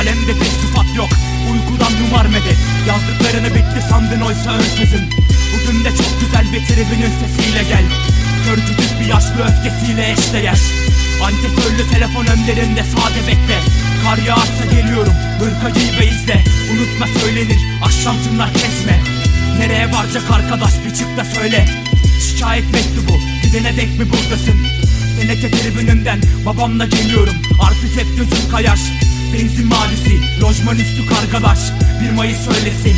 umut yok. Uykudan yumar medet. Yazdıklarını bitti sandın oysa önsüzün. Bugün de çok güzel bir tribünün sesiyle gel. Kör küçük bir yaşlı öfkesiyle eşdeğer Antesörlü telefon önlerinde sade bekle. Kar yağarsa geliyorum. Hırka giy ve izle. Unutma söylenir. Akşam tınlar kesme. Nereye varacak arkadaş? Bir çık da söyle. Şikayet mektubu. Gidene dek mi buradasın? Teneke tribününden babamla geliyorum. Artık hep gözüm kayar Benzin mavisi lojman üstü kargalaş Bir Mayıs söylesin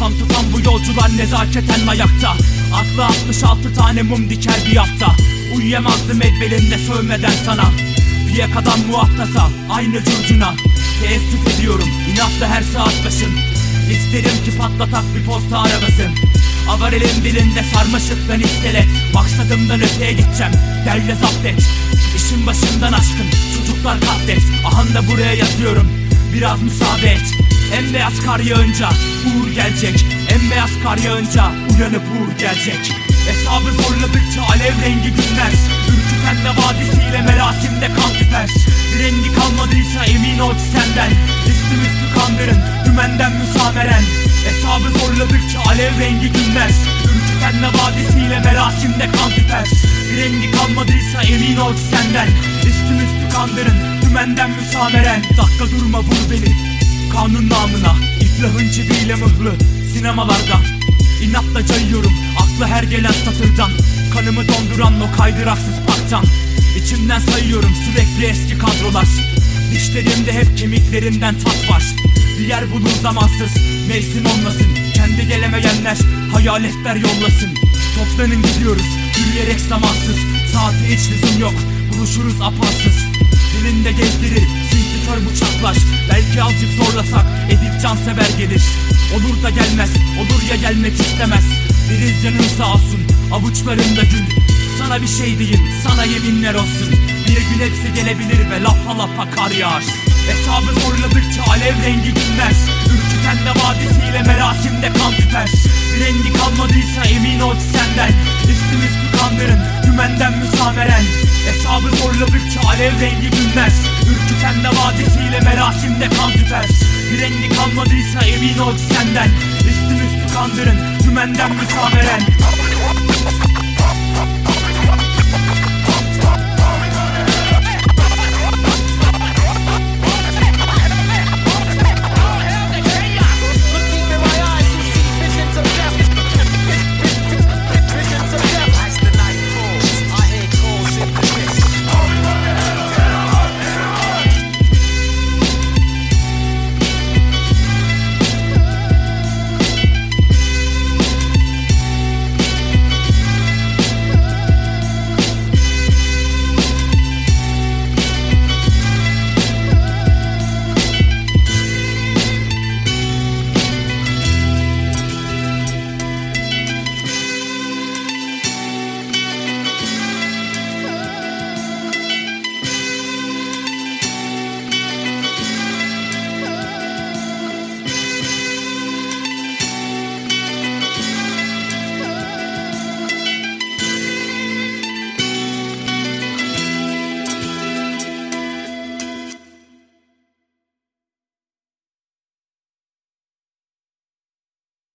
Kan tutan bu yolcular nezaketen ayakta. Aklı 66 tane mum diker bir hafta. Uyuyamazdım elbelinde sövmeden sana. Fiyakadan muhaftasa aynı curcuna. Teessüf ediyorum inatla her saat başın İsterim ki patlatak bir posta arabasın. Avarelin dilinde sarmaşıktan istelet Maksadımdan öteye gideceğim. Derle zapt et İşin başından aşkın Çocuklar katlet Ahanda buraya yazıyorum Biraz müsaade et. En beyaz kar yağınca Uğur gelecek. En beyaz kar yağınca Uyanıp uğur gelecek. Hesabı zorladıkça alev rengi günler Ürküten de vadisiyle merasimde kan tüper. Bir rengi kalmadıysa emin ol ki senden. Üstüm üstü kandırın dümenden müsameren. Hesabı zorladıkça alev rengi günler De vadisiyle merasimde kan tüper Bir rengi kalmadıysa emin ol senden. Üstüm üstü kandırın dümenden müsameren. Dakika durma vur beni. Kanun namına iflahın çiviyle mıhlı. Sinemalarda İnatla cayıyorum. Aklı her gelen satırdan. Kanımı donduran o kaydıraksız parktan. İçimden sayıyorum sürekli eski kadrolar. Dişlerimde hep kemiklerinden tat var Bir yer bulur zamansız. Mevsim olmasın Kendi gelemeyenler hayaletler yollasın. Toplanın gidiyoruz yürüyerek zamansız. Saati hiç lüzum yok buluşuruz apansız. Dilinde gezdirir sinsi kör bıçaklar. Belki azıcık zorlasak Edip cansever gelir. Olur da gelmez olur ya gelmek istemez. Deniz canın sağ olsun avuçlarında gül. Sana bir şey diyeyim sana yeminler olsun Bir gün hepsi gelebilir ve lapa lapa kar yağar. Hesabı zorladıkça alev rengi günler Ürküten de vadisiyle merasimde kan tüter Bir rengi kalmadıysa emin ol senden. Üstü kandırın dümenden müsameren. Hesabı zorladıkça alev rengi günler Ürküten de vadisiyle merasimde kan tüter Bir rengi kalmadıysa emin ol senden. Üstü kandırın dümenden müsameren